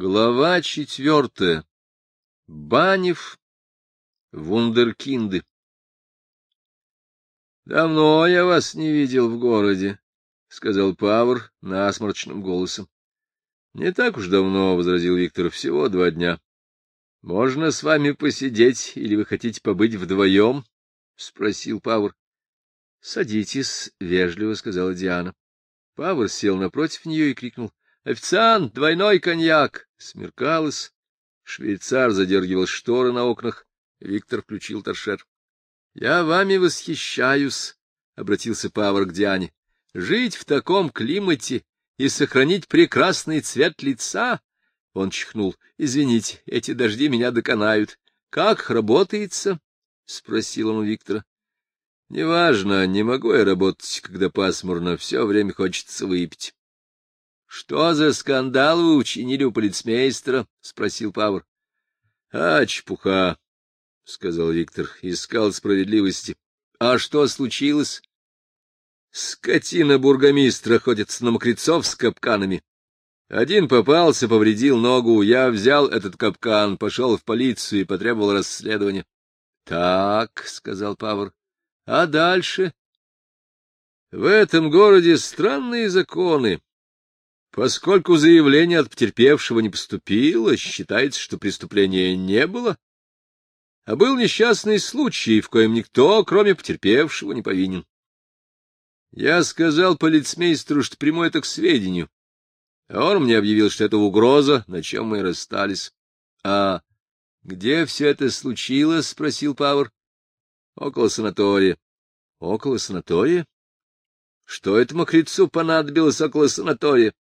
Глава четвертая. Банев. Вундеркинды. — Давно я вас не видел в городе, — сказал Павр насморчным голосом. — Не так уж давно, — возразил Виктор, — всего два дня. — Можно с вами посидеть, или вы хотите побыть вдвоем? — спросил Павр. — Садитесь, — вежливо сказала Диана. Павр сел напротив нее и крикнул. Официант, двойной коньяк! Смеркалось. Швейцар задергивал шторы на окнах. Виктор включил торшер. — Я вами восхищаюсь, — обратился Павар к Диане. — Жить в таком климате и сохранить прекрасный цвет лица... Он чихнул. — Извините, эти дожди меня доконают. — Как работается? — спросил он у Виктора. — Неважно, не могу я работать, когда пасмурно, все время хочется выпить. — Что за скандал вы учинили у полицмейстера? — спросил Павр. — А, чепуха, — сказал Виктор, — искал справедливости. — А что случилось? — Скотина бургомистра ходит на мокрецов с капканами. Один попался, повредил ногу. Я взял этот капкан, пошел в полицию и потребовал расследования. — Так, — сказал Павр. — А дальше? — В этом городе странные законы. Поскольку заявление от потерпевшего не поступило, считается, что преступления не было, а был несчастный случай, в коем никто, кроме потерпевшего, не повинен. Я сказал полицмейстеру, что приму это к сведению, а он мне объявил, что это угроза, на чем мы расстались. — А где все это случилось? — спросил Павр. — Около санатория. — Около санатория? Что этому крицу понадобилось около санатория? —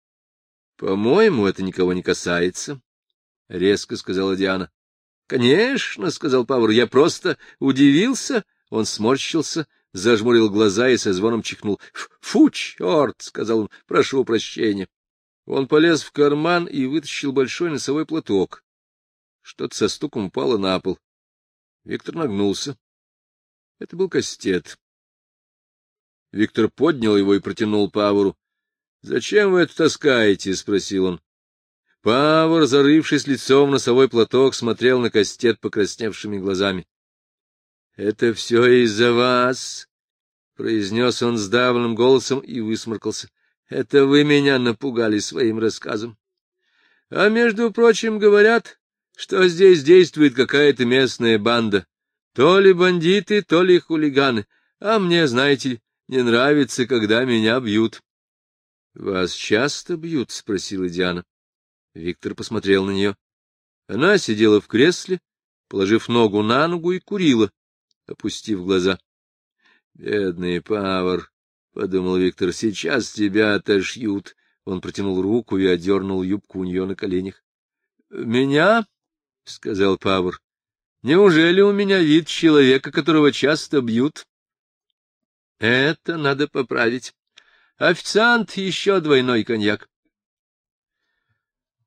По-моему, это никого не касается, — резко сказала Диана. — Конечно, — сказал Павр, — я просто удивился. Он сморщился, зажмурил глаза и со звоном чихнул. — Фу, черт! — сказал он, — прошу прощения. Он полез в карман и вытащил большой носовой платок. Что-то со стуком упало на пол. Виктор нагнулся. Это был кастет. Виктор поднял его и протянул Павру. — Зачем вы это таскаете? — спросил он. Павор, зарывшись лицом в носовой платок, смотрел на кастет покрасневшими глазами. — Это все из-за вас, — произнес он сдавленным голосом и высморкался. — Это вы меня напугали своим рассказом. А между прочим, говорят, что здесь действует какая-то местная банда. То ли бандиты, то ли хулиганы. А мне, знаете, не нравится, когда меня бьют. — Вас часто бьют? — спросила Диана. Виктор посмотрел на нее. Она сидела в кресле, положив ногу на ногу и курила, опустив глаза. — Бедный Павар, — подумал Виктор, — сейчас тебя отошьют. Он протянул руку и одернул юбку у нее на коленях. — Меня? — сказал Павар. — Неужели у меня вид человека, которого часто бьют? — Это надо поправить. Официант еще двойной коньяк.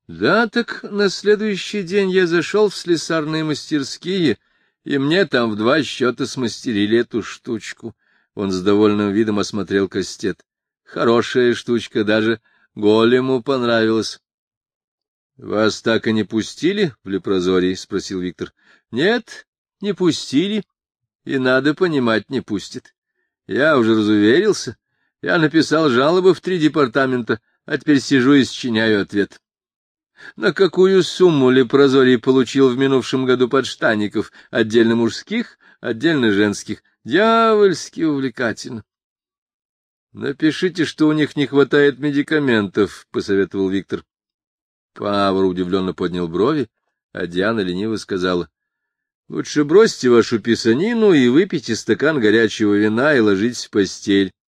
Да, так на следующий день я зашел в слесарные мастерские, и мне там в два счета смастерили эту штучку. Он с довольным видом осмотрел кастет. Хорошая штучка, даже голему понравилась. — Вас так и не пустили в лепрозорий? — спросил Виктор. — Нет, не пустили, и, надо понимать, не пустят. Я уже разуверился. Я написал жалобы в три департамента, а теперь сижу и счиняю ответ. На какую сумму Лепрозорий получил в минувшем году подштанников, отдельно мужских, отдельно женских? Дьявольски увлекательно. — Напишите, что у них не хватает медикаментов, — посоветовал Виктор. Павр удивленно поднял брови, а Диана лениво сказала. — Лучше бросьте вашу писанину и выпейте стакан горячего вина и ложитесь в постель. —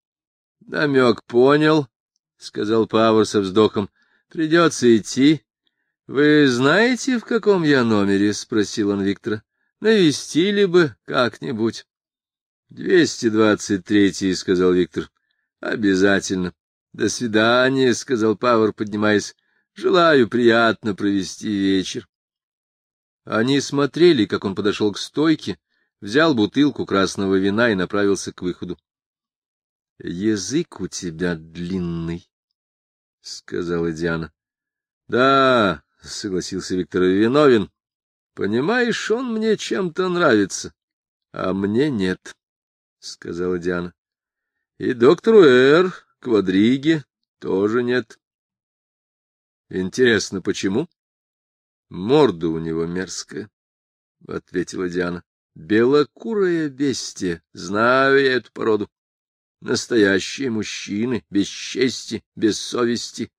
Намек понял, — сказал Павр со вздохом. — Придется идти. — Вы знаете, в каком я номере? — спросил он Виктора. — Навестили бы как-нибудь. — Двести двадцать третий, — сказал Виктор. — Обязательно. — До свидания, — сказал Павр, поднимаясь. — Желаю приятно провести вечер. Они смотрели, как он подошел к стойке, взял бутылку красного вина и направился к выходу. — Язык у тебя длинный, — сказала Диана. — Да, согласился Виктор, — виновен. Понимаешь, он мне чем-то нравится, а мне нет, — сказала Диана. И доктору Эр, Квадриге, тоже нет. Интересно, почему? Морда у него мерзкая, — ответила Диана. Белокурое бестие, знаю я эту породу. Настоящие мужчины, без чести, без совести,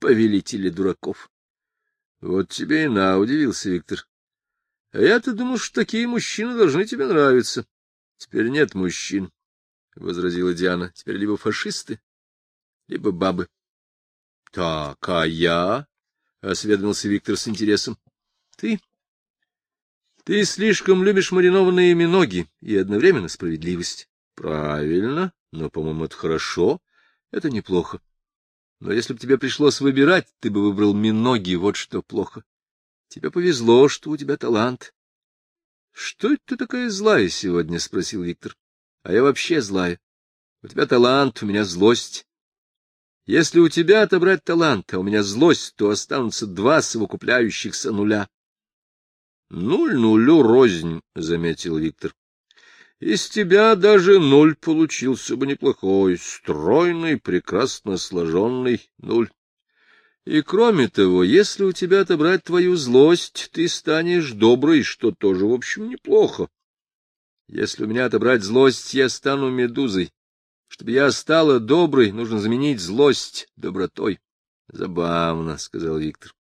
повелители дураков. Вот тебе и на, — удивился Виктор. А я-то думал, что такие мужчины должны тебе нравиться. Теперь нет мужчин, — возразила Диана. Теперь либо фашисты, либо бабы. — Так, а я? — осведомился Виктор с интересом. — Ты? Ты слишком любишь маринованные миноги и одновременно справедливость. Правильно, но, по-моему, это хорошо, это неплохо. Но если бы тебе пришлось выбирать, ты бы выбрал миноги, вот что плохо. Тебе повезло, что у тебя талант. — Что это ты такая злая сегодня? — спросил Виктор. — А я вообще злая. У тебя талант, у меня злость. Если у тебя отобрать талант, а у меня злость, то останутся два совокупляющихся нуля. — Нуль нулю рознь, — заметил Виктор. Из тебя даже нуль получился бы неплохой, стройный, прекрасно сложенный нуль. И кроме того, если у тебя отобрать твою злость, ты станешь доброй, что тоже, в общем, неплохо. Если у меня отобрать злость, я стану медузой. Чтобы я стала доброй, нужно заменить злость добротой. — Забавно, — сказал Виктор.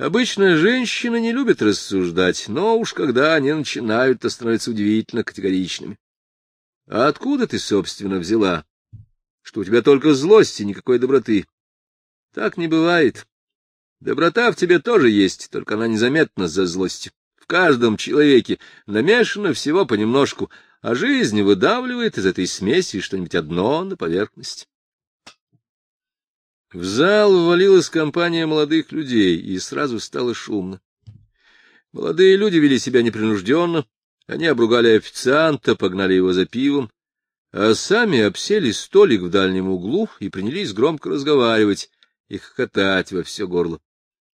Обычно женщины не любят рассуждать, но уж когда они начинают, то становятся удивительно категоричными. А откуда ты, собственно, взяла? Что у тебя только злость и никакой доброты. Так не бывает. Доброта в тебе тоже есть, только она незаметна за злостью. В каждом человеке намешано всего понемножку, а жизнь выдавливает из этой смеси что-нибудь одно на поверхность. В зал ввалилась компания молодых людей, и сразу стало шумно. Молодые люди вели себя непринужденно, они обругали официанта, погнали его за пивом, а сами обсели столик в дальнем углу и принялись громко разговаривать и хохотать во все горло.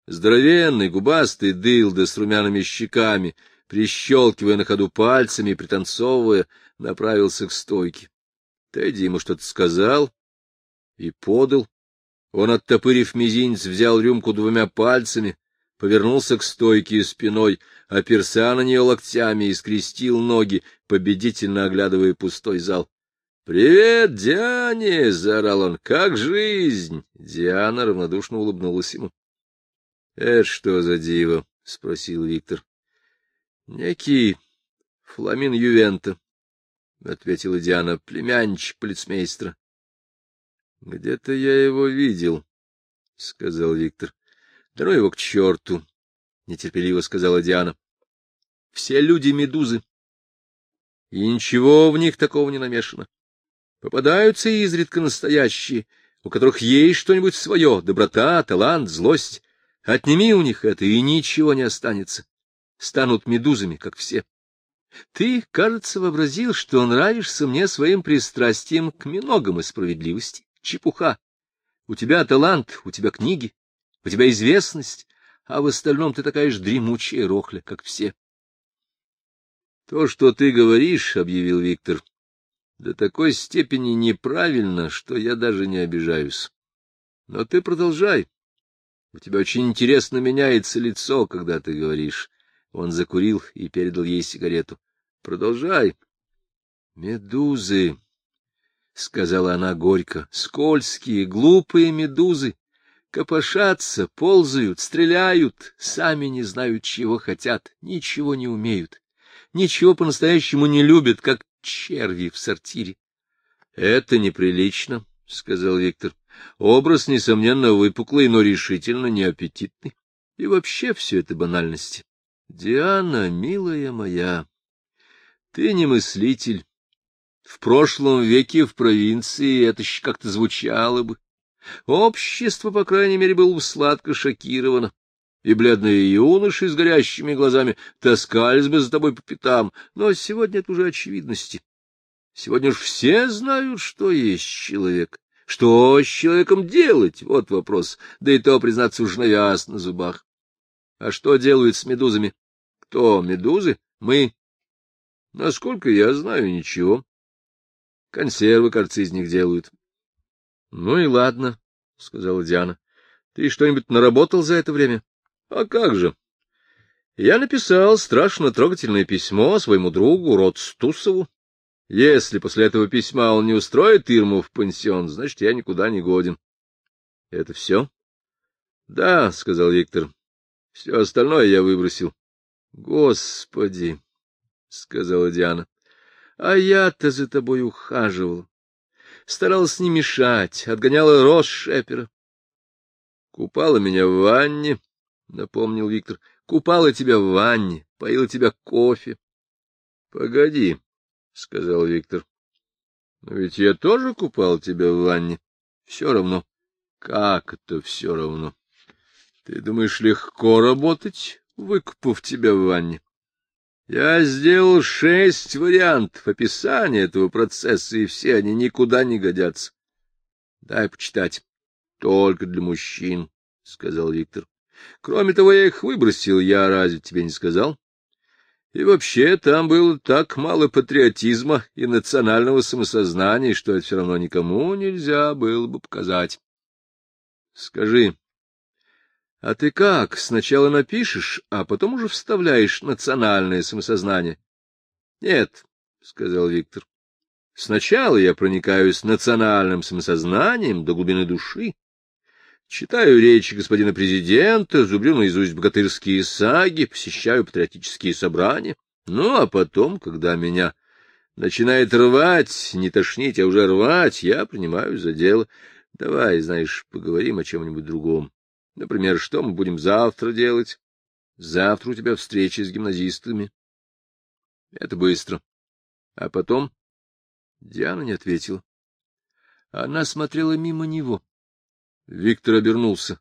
Здоровенный, губастый дылда с румяными щеками, прищелкивая на ходу пальцами и пританцовывая, направился к стойке. Тедди ему что-то сказал и подал, он, оттопырив мизинец, взял рюмку двумя пальцами, повернулся к стойке спиной, оперся на нее локтями и скрестил ноги, победительно оглядывая пустой зал. — Привет, Диане! — заорал он. — Как жизнь? Диана равнодушно улыбнулась ему. — Это что за диво? — спросил Виктор. — Некий Фламин Ювента, — ответила Диана, — племянничек полицмейстра. — Где-то я его видел, — сказал Виктор. — Да его к черту, — нетерпеливо сказала Диана. — Все люди медузы. И ничего в них такого не намешано. Попадаются изредка настоящие, у которых есть что-нибудь свое, доброта, талант, злость. Отними у них это, и ничего не останется. Станут медузами, как все. Ты, кажется, вообразил, что нравишься мне своим пристрастием к миногам и справедливости чепуха. У тебя талант, у тебя книги, у тебя известность, а в остальном ты такая же дремучая рохля, как все. — То, что ты говоришь, — объявил Виктор, — до такой степени неправильно, что я даже не обижаюсь. Но ты продолжай. У тебя очень интересно меняется лицо, когда ты говоришь. Он закурил и передал ей сигарету. — Продолжай. — Медузы, — сказала она горько, — скользкие, глупые медузы. Копошатся, ползают, стреляют, сами не знают, чего хотят, ничего не умеют, ничего по-настоящему не любят, как черви в сортире. — Это неприлично, — сказал Виктор. — Образ, несомненно, выпуклый, но решительно неаппетитный. И вообще все это банальности. Диана, милая моя, ты не мыслитель, в прошлом веке в провинции это еще как-то звучало бы. Общество, по крайней мере, было бы сладко шокировано, и бледные юноши с горящими глазами таскались бы за тобой по пятам, но сегодня это уже очевидности. Сегодня уж все знают, что есть человек. Что с человеком делать? Вот вопрос. Да и то, признаться, уж навяз на зубах. А что делают с медузами? Кто, медузы? Мы. Насколько я знаю, ничего. Консервы, кажется, из них делают. — Ну и ладно, — сказала Диана. — Ты что-нибудь наработал за это время? — А как же? Я написал страшно трогательное письмо своему другу Род Стусову. Если после этого письма он не устроит Ирму в пансион, значит, я никуда не годен. — Это все? — Да, — сказал Виктор. — Все остальное я выбросил. — Господи, — сказала Диана, — а я-то за тобой ухаживал. Старалась не мешать, отгоняла Рос Шепера. — Купала меня в ванне, — напомнил Виктор. — Купала тебя в ванне, поила тебя кофе. — Погоди, — сказал Виктор. — Но ведь я тоже купал тебя в ванне. Все равно. Как это все равно? Ты думаешь, легко работать, выкупав тебя в ванне? Я сделал шесть вариантов описания этого процесса, и все они никуда не годятся. Дай почитать. Только для мужчин, — сказал Виктор. Кроме того, я их выбросил, я разве тебе не сказал? И вообще, там было так мало патриотизма и национального самосознания, что это все равно никому нельзя было бы показать. Скажи, а ты как, сначала напишешь, а потом уже вставляешь национальное самосознание? — Нет, — сказал Виктор. — Сначала я проникаюсь национальным самосознанием до глубины души, Читаю речи господина президента, зубрю наизусть богатырские саги, посещаю патриотические собрания. Ну, а потом, когда меня начинает рвать, не тошнить, а уже рвать, я принимаю за дело. Давай, знаешь, поговорим о чем-нибудь другом. Например, что мы будем завтра делать? Завтра у тебя встреча с гимназистами. Это быстро. А потом... Диана не ответила. Она смотрела мимо него. Виктор обернулся.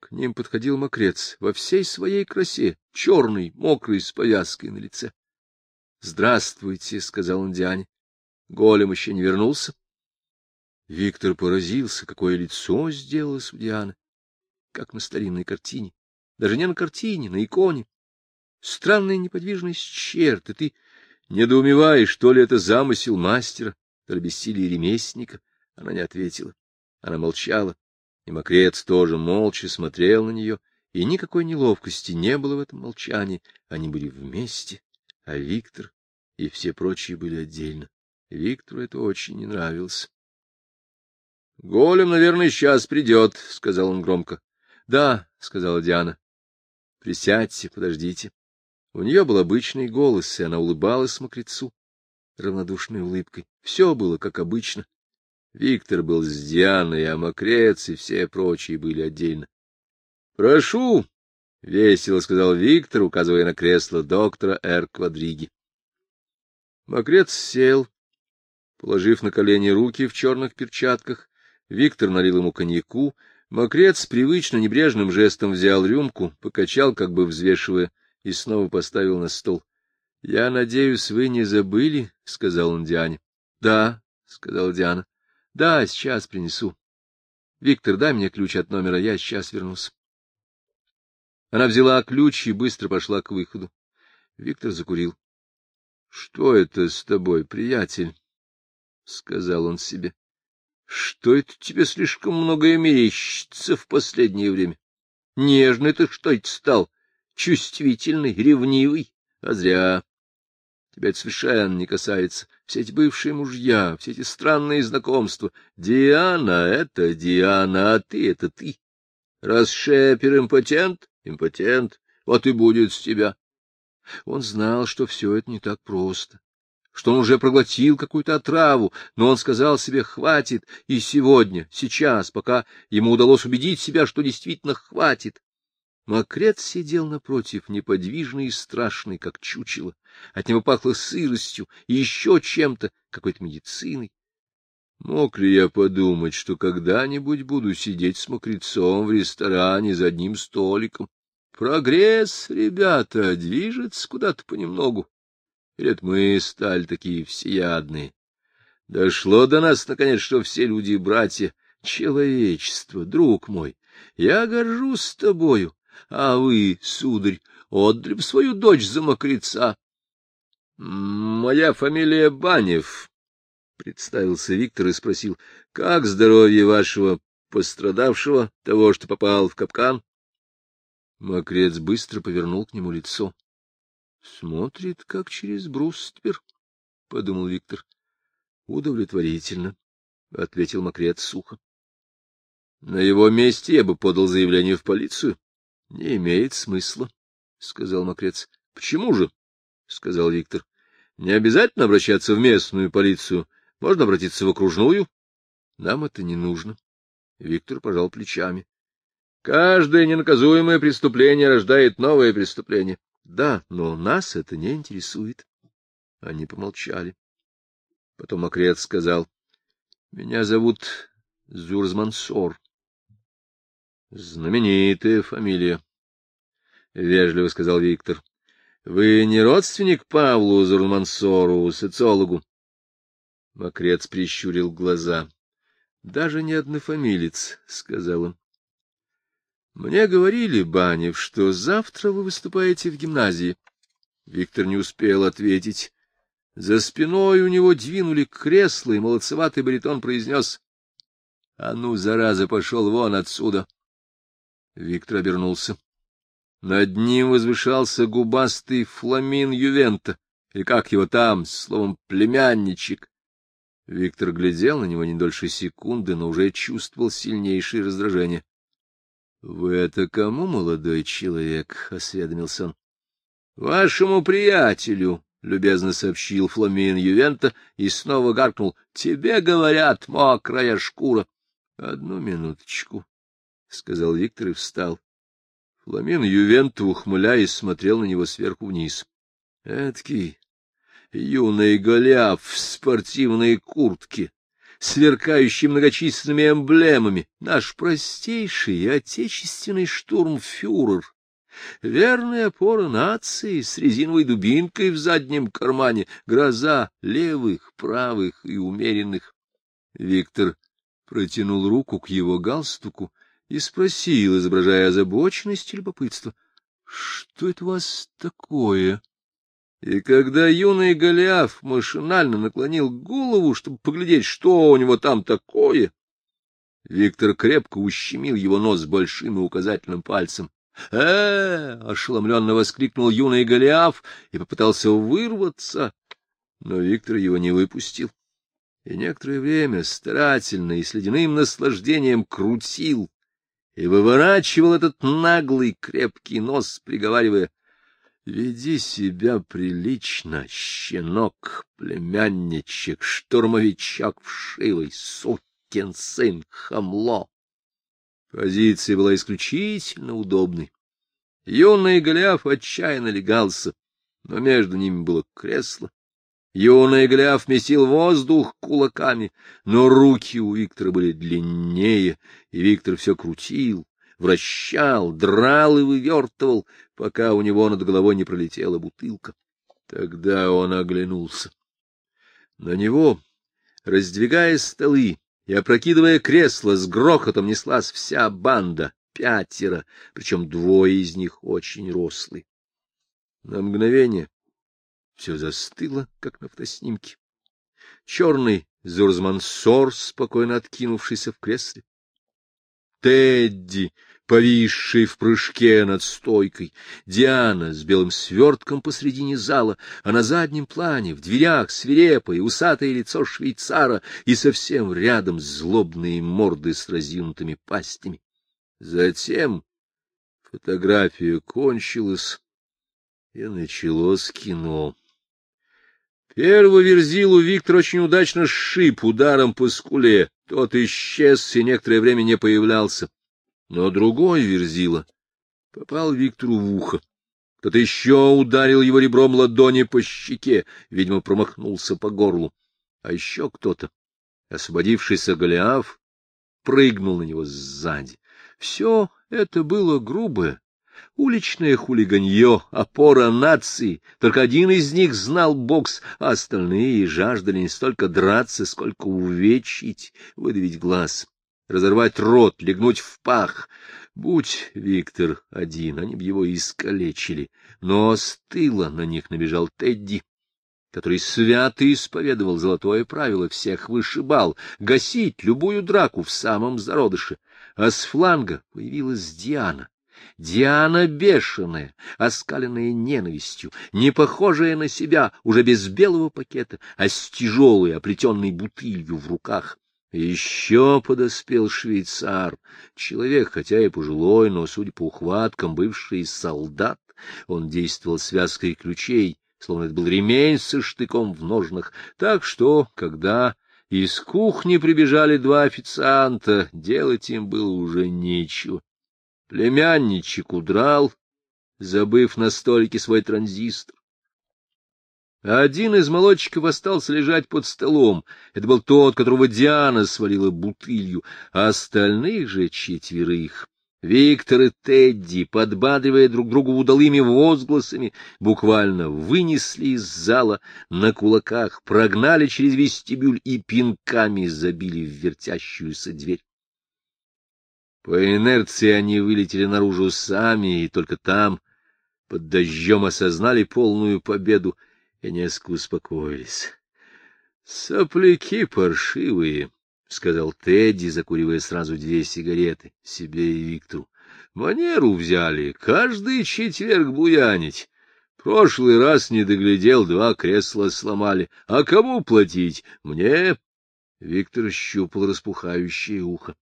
К ним подходил мокрец во всей своей красе, черный, мокрый, с повязкой на лице. — Здравствуйте, — сказал он Диане. Голем еще не вернулся. Виктор поразился, какое лицо сделалось у Дианы, как на старинной картине. Даже не на картине, на иконе. Странная неподвижность черт, и ты недоумеваешь, то ли это замысел мастера, то ли бессилие ремесленника. Она не ответила. Она молчала. И мокрец тоже молча смотрел на нее, и никакой неловкости не было в этом молчании. Они были вместе, а Виктор и все прочие были отдельно. Виктору это очень не нравилось. — Голем, наверное, сейчас придет, — сказал он громко. — Да, — сказала Диана. — Присядьте, подождите. У нее был обычный голос, и она улыбалась мокрецу равнодушной улыбкой. Все было как обычно, Виктор был с Дианой, а Мокрец и все прочие были отдельно. — Прошу, — весело сказал Виктор, указывая на кресло доктора Р. Квадриги. Мокрец сел, положив на колени руки в черных перчатках. Виктор налил ему коньяку. Мокрец привычно небрежным жестом взял рюмку, покачал, как бы взвешивая, и снова поставил на стол. — Я надеюсь, вы не забыли, — сказал он Диане. — Да, — сказала Диана. — Да, сейчас принесу. Виктор, дай мне ключ от номера, я сейчас вернусь. Она взяла ключ и быстро пошла к выходу. Виктор закурил. — Что это с тобой, приятель? — сказал он себе. — Что это тебе слишком многое мерещится в последнее время? Нежный ты что это стал, чувствительный, ревнивый, а зря. Тебя это совершенно не касается. Все эти бывшие мужья, все эти странные знакомства. Диана — это Диана, а ты — это ты. Раз Шепер импотент, импотент, вот и будет с тебя. Он знал, что все это не так просто, что он уже проглотил какую-то отраву, но он сказал себе «хватит» и сегодня, сейчас, пока ему удалось убедить себя, что действительно хватит. Мокрец сидел напротив, неподвижный и страшный, как чучело. От него пахло сыростью и еще чем-то, какой-то медициной. Мог ли я подумать, что когда-нибудь буду сидеть с мокрецом в ресторане за одним столиком? Прогресс, ребята, движется куда-то понемногу. Или это мы стали такие всеядные? Дошло до нас, наконец, что все люди — братья. Человечество, друг мой, я горжусь тобою, а вы, сударь, отдали свою дочь за мокреца. — Моя фамилия Банев, — представился Виктор и спросил, — как здоровье вашего пострадавшего, того, что попал в капкан? Мокрец быстро повернул к нему лицо. — Смотрит, как через бруствер, — подумал Виктор. — Удовлетворительно, — ответил Мокрец сухо. — На его месте я бы подал заявление в полицию. — Не имеет смысла, — сказал Мокрец. — Почему же? — сказал Виктор. — Не обязательно обращаться в местную полицию. Можно обратиться в окружную. Нам это не нужно. Виктор пожал плечами. Каждое ненаказуемое преступление рождает новое преступление. Да, но нас это не интересует. Они помолчали. Потом Макрет сказал, — Меня зовут Зурзмансор. — Знаменитая фамилия, — вежливо сказал Виктор. — Вы не родственник Павлу Зурмансору, социологу? Макрец прищурил глаза. Даже не однофамилец, — сказал он. — Мне говорили, Банев, что завтра вы выступаете в гимназии. Виктор не успел ответить. За спиной у него двинули кресло, и молодцеватый баритон произнес. — А ну, зараза, пошел вон отсюда! Виктор обернулся. Над ним возвышался губастый фламин Ювента, или как его там, словом, племянничек. Виктор глядел на него не дольше секунды, но уже чувствовал сильнейшее раздражение. — Вы это кому, молодой человек? — осведомился он. — Вашему приятелю, — любезно сообщил Фламин Ювента и снова гаркнул. — Тебе говорят, мокрая шкура. — Одну минуточку, — сказал Виктор и встал. Фламин Ювента, ухмыляясь, смотрел на него сверху вниз. — Эдакий юный Голиаф в спортивной куртке, сверкающий многочисленными эмблемами, наш простейший отечественный штурмфюрер, верная опора нации с резиновой дубинкой в заднем кармане, гроза левых, правых и умеренных. Виктор протянул руку к его галстуку и спросил, изображая озабоченность и любопытство, — Что это у вас такое? — и когда юный Голиаф машинально наклонил голову, чтобы поглядеть, что у него там такое, Виктор крепко ущемил его нос большим и указательным пальцем. э ошеломленно воскликнул юный Голиаф и попытался вырваться, но Виктор его не выпустил. И некоторое время старательно и с ледяным наслаждением крутил и выворачивал этот наглый крепкий нос, приговаривая — Веди себя прилично, щенок, племянничек, штурмовичок вшивый, сукин сын, хамло. Позиция была исключительно удобной. Юный Голиаф отчаянно легался, но между ними было кресло. Юный Голиаф месил воздух кулаками, но руки у Виктора были длиннее, и Виктор все крутил, вращал, драл и вывертывал, пока у него над головой не пролетела бутылка. Тогда он оглянулся. На него, раздвигая столы и опрокидывая кресла, с грохотом неслась вся банда, пятеро, причем двое из них очень рослые. На мгновение все застыло, как на фотоснимке. Черный Зурзмансор, спокойно откинувшийся в кресле. Тедди, повисший в прыжке над стойкой, Диана с белым свертком посредине зала, а на заднем плане, в дверях свирепое, усатое лицо швейцара и совсем рядом злобные морды с разъюнутыми пастями. Затем фотография кончилась, и началось кино. Первый верзилу Виктор очень удачно сшиб ударом по скуле. Тот исчез и некоторое время не появлялся. Но другой верзила попал Виктору в ухо. Кто-то еще ударил его ребром ладони по щеке, видимо, промахнулся по горлу. А еще кто-то, освободившийся Голиаф, прыгнул на него сзади. Все это было грубое, Уличное хулиганье, опора нации. Только один из них знал бокс, а остальные жаждали не столько драться, сколько увечить, выдавить глаз, разорвать рот, легнуть в пах. Будь Виктор один, они б его искалечили. Но с тыла на них набежал Тедди, который свято исповедовал золотое правило всех вышибал — гасить любую драку в самом зародыше. А с фланга появилась Диана Диана бешеная, оскаленная ненавистью, не похожая на себя, уже без белого пакета, а с тяжелой, оплетенной бутылью в руках. Еще подоспел швейцар, человек, хотя и пожилой, но, судя по ухваткам, бывший солдат. Он действовал связкой ключей, словно это был ремень со штыком в ножнах, так что, когда из кухни прибежали два официанта, делать им было уже нечего. Племянничек удрал, забыв на столике свой транзистор. Один из молодчиков остался лежать под столом. Это был тот, которого Диана свалила бутылью, а остальных же четверых Виктор и Тедди, подбадривая друг друга удалыми возгласами, буквально вынесли из зала на кулаках, прогнали через вестибюль и пинками забили в вертящуюся дверь. По инерции они вылетели наружу сами, и только там, под дождем, осознали полную победу и несколько успокоились. — Сопляки паршивые, — сказал Тедди, закуривая сразу две сигареты, себе и Виктору. — Манеру взяли, каждый четверг буянить. Прошлый раз не доглядел, два кресла сломали. А кому платить? Мне? Виктор щупал распухающее ухо.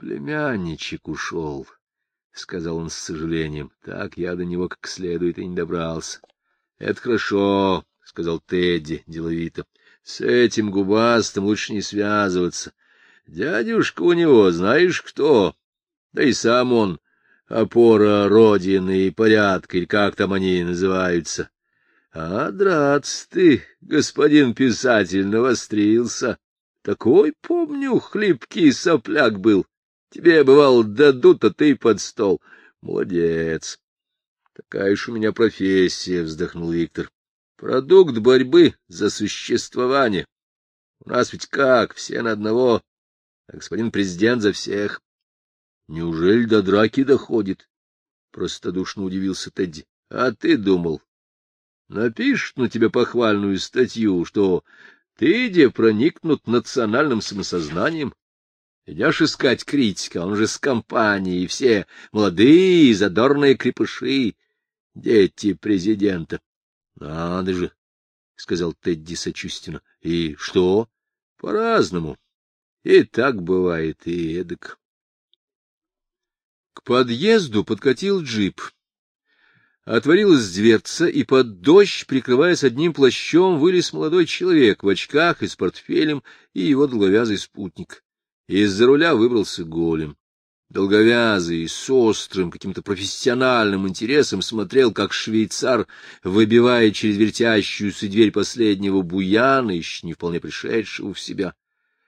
Племянничек ушел, — сказал он с сожалением. — Так я до него как следует и не добрался. — Это хорошо, — сказал Тедди деловито. — С этим губастым лучше не связываться. Дядюшка у него, знаешь кто? Да и сам он опора Родины и порядка, или как там они называются. А драться ты, господин писатель, навострился. Такой, помню, хлипкий сопляк был. Тебе, бывало, дадут, а ты под стол. Молодец. Такая уж у меня профессия, — вздохнул Виктор. Продукт борьбы за существование. У нас ведь как, все на одного, а господин президент за всех. Неужели до драки доходит? Простодушно удивился Тедди. А ты думал? Напишут на тебя похвальную статью, что ты, где проникнут национальным самосознанием, Идешь искать критика, он же с компанией, все молодые, задорные крепыши, дети президента. — Надо же, — сказал Тедди сочувственно. — И что? — По-разному. И так бывает, и эдак. К подъезду подкатил джип. Отворилась дверца, и под дождь, прикрываясь одним плащом, вылез молодой человек в очках и с портфелем и его долговязый спутник. Из-за руля выбрался голем. Долговязый, с острым, каким-то профессиональным интересом смотрел, как швейцар выбивает через вертящуюся дверь последнего буяна, еще не вполне пришедшего в себя.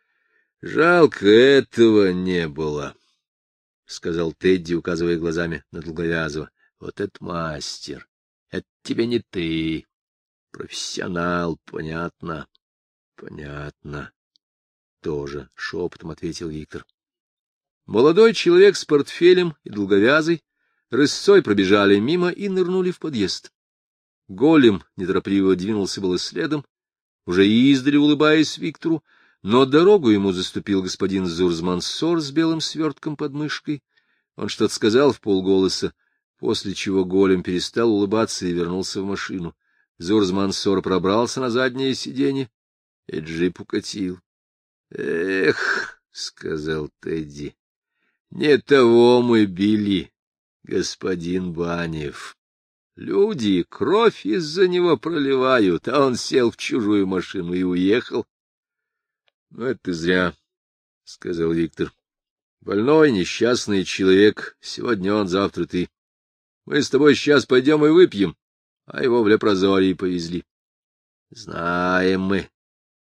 — Жалко, этого не было, — сказал Тедди, указывая глазами на Долговязого. — Вот это мастер. Это тебе не ты. Профессионал, понятно. Понятно тоже, — шепотом ответил Виктор. Молодой человек с портфелем и долговязый рысцой пробежали мимо и нырнули в подъезд. Голем неторопливо двинулся было следом, уже издали улыбаясь Виктору, но дорогу ему заступил господин Зурзмансор с белым свертком под мышкой. Он что-то сказал в полголоса, после чего голем перестал улыбаться и вернулся в машину. Зурзмансор пробрался на заднее сиденье, и джип укатил. Эх, — сказал Тедди, — не того мы били, господин Банев. Люди кровь из-за него проливают, а он сел в чужую машину и уехал. — Ну, это зря, — сказал Виктор. — Больной, несчастный человек. Сегодня он, завтра ты. Мы с тобой сейчас пойдем и выпьем, а его в лепрозории повезли. — Знаем мы,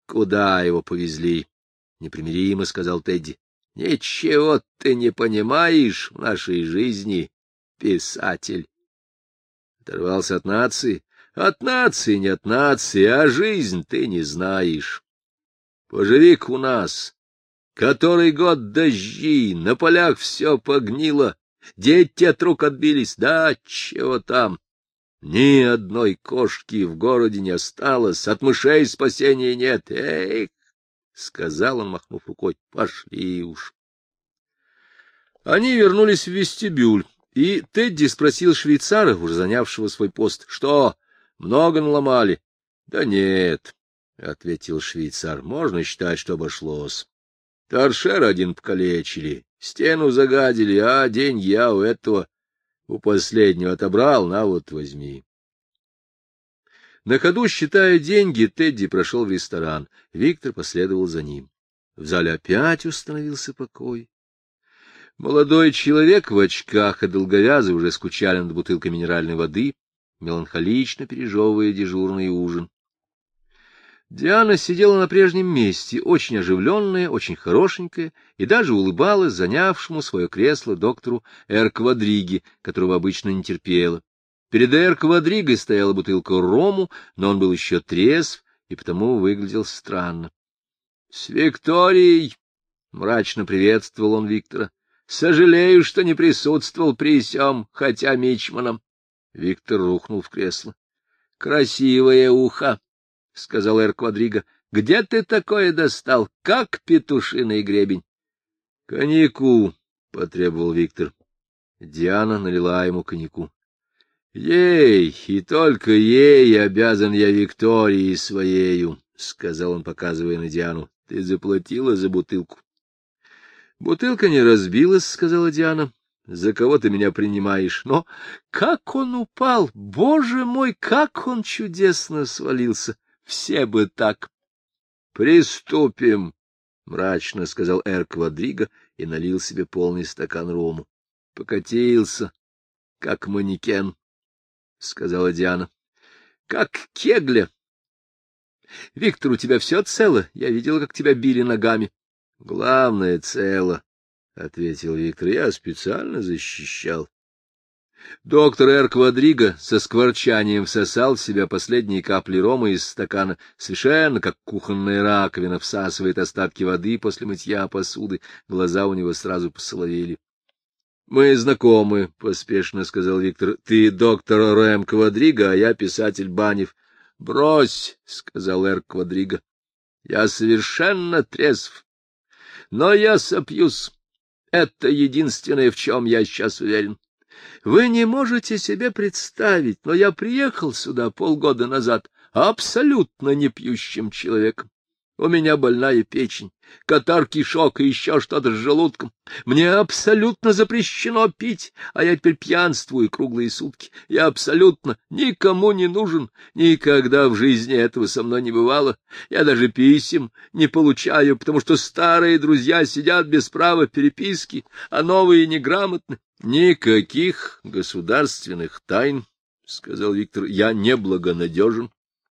куда его повезли. — непримиримо сказал Тедди. — Ничего ты не понимаешь в нашей жизни. писатель. Оторвался от нации? От нации, не от нации, а жизнь ты не знаешь. поживи у нас. Который год дожди, на полях все погнило, дети от рук отбились, да чего там. Ни одной кошки в городе не осталось, от мышей спасения нет. Эх, — сказал он, махнув рукой, — пошли уж. Они вернулись в вестибюль, и Тедди спросил швейцара, уже занявшего свой пост, что, много наломали? — Да нет, — ответил швейцар, — можно считать, что обошлось. Торшер один покалечили, стену загадили, а деньги я у этого, у последнего отобрал, на вот возьми. На ходу, считая деньги, Тедди прошел в ресторан. Виктор последовал за ним. В зале опять установился покой. Молодой человек в очках и долговязый уже скучали над бутылкой минеральной воды, меланхолично пережевывая дежурный ужин. Диана сидела на прежнем месте, очень оживленная, очень хорошенькая, и даже улыбалась занявшему свое кресло доктору Эр Квадриги, которого обычно не терпела. Перед Эр Квадригой стояла бутылка рому, но он был еще трезв и потому выглядел странно. — С Викторией! — мрачно приветствовал он Виктора. Сожалею, что не присутствовал при сём, хотя мичманом. Виктор рухнул в кресло. — Красивое ухо, — сказал Эр Квадриго. — Где ты такое достал? Как петушиный гребень? — Коньяку, — потребовал Виктор. Диана налила ему коньяку. — Ей, и только ей обязан я Виктории своею, — сказал он, показывая на Диану. — Ты заплатила за бутылку? — Бутылка не разбилась, — сказала Диана. — За кого ты меня принимаешь? Но как он упал! Боже мой, как он чудесно свалился! Все бы так! — Приступим! — мрачно сказал Эр Квадриго и налил себе полный стакан рому. Покатился, как манекен, — сказала Диана. — Как кегля. — Виктор, у тебя все цело? Я видела, как тебя били ногами. — Главное цело, — ответил Виктор. — Я специально защищал. Доктор Эр Квадриго со скворчанием всосал в себя последние капли рома из стакана, совершенно как кухонная раковина всасывает остатки воды после мытья посуды. Глаза у него сразу посоловели. — Мы знакомы, — поспешно сказал Виктор. — Ты доктор Рэм Квадриго, а я писатель Банев. — Брось, — сказал Эр Квадриго. — Я совершенно трезв. Но я сопьюсь. Это единственное, в чем я сейчас уверен. Вы не можете себе представить, но я приехал сюда полгода назад абсолютно непьющим человеком. У меня больная печень, катар кишок и еще что-то с желудком. Мне абсолютно запрещено пить, а я теперь пьянствую круглые сутки. Я абсолютно никому не нужен, никогда в жизни этого со мной не бывало. Я даже писем не получаю, потому что старые друзья сидят без права переписки, а новые неграмотны. Никаких государственных тайн, — сказал Виктор, — я неблагонадежен.